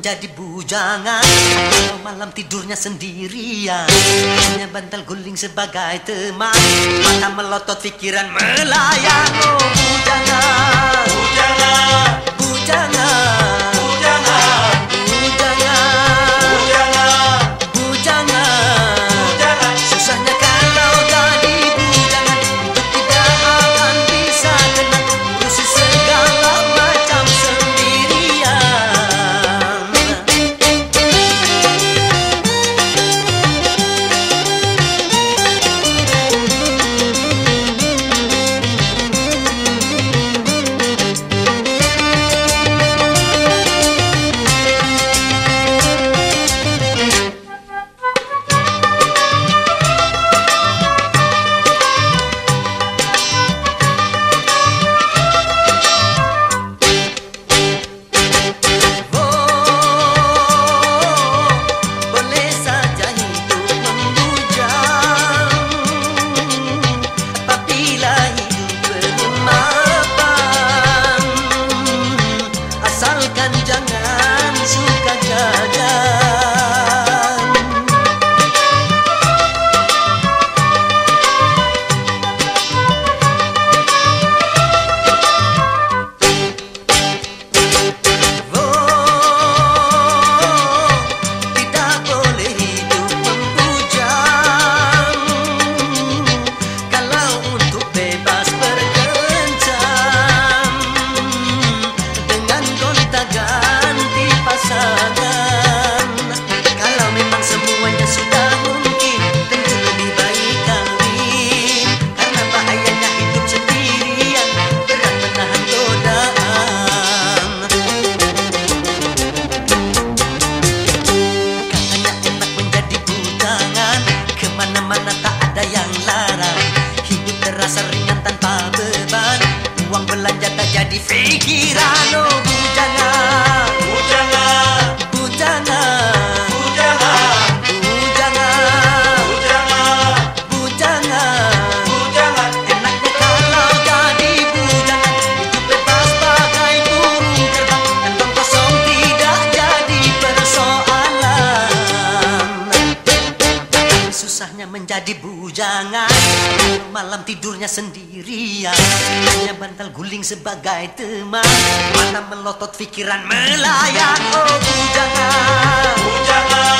menjadi bujangan Kalau malam tidurnya sendirian Hanya bantal guling sebagai teman Mata melotot pikiran melayang oh. Uang tak jadi pikiran Oh bujangan. menjadi bujangan. Malam tidurnya sendirian. Hanya bantal guling sebagai teman. Mata melotot pikiran melayang. Oh bujangan. Bujangan.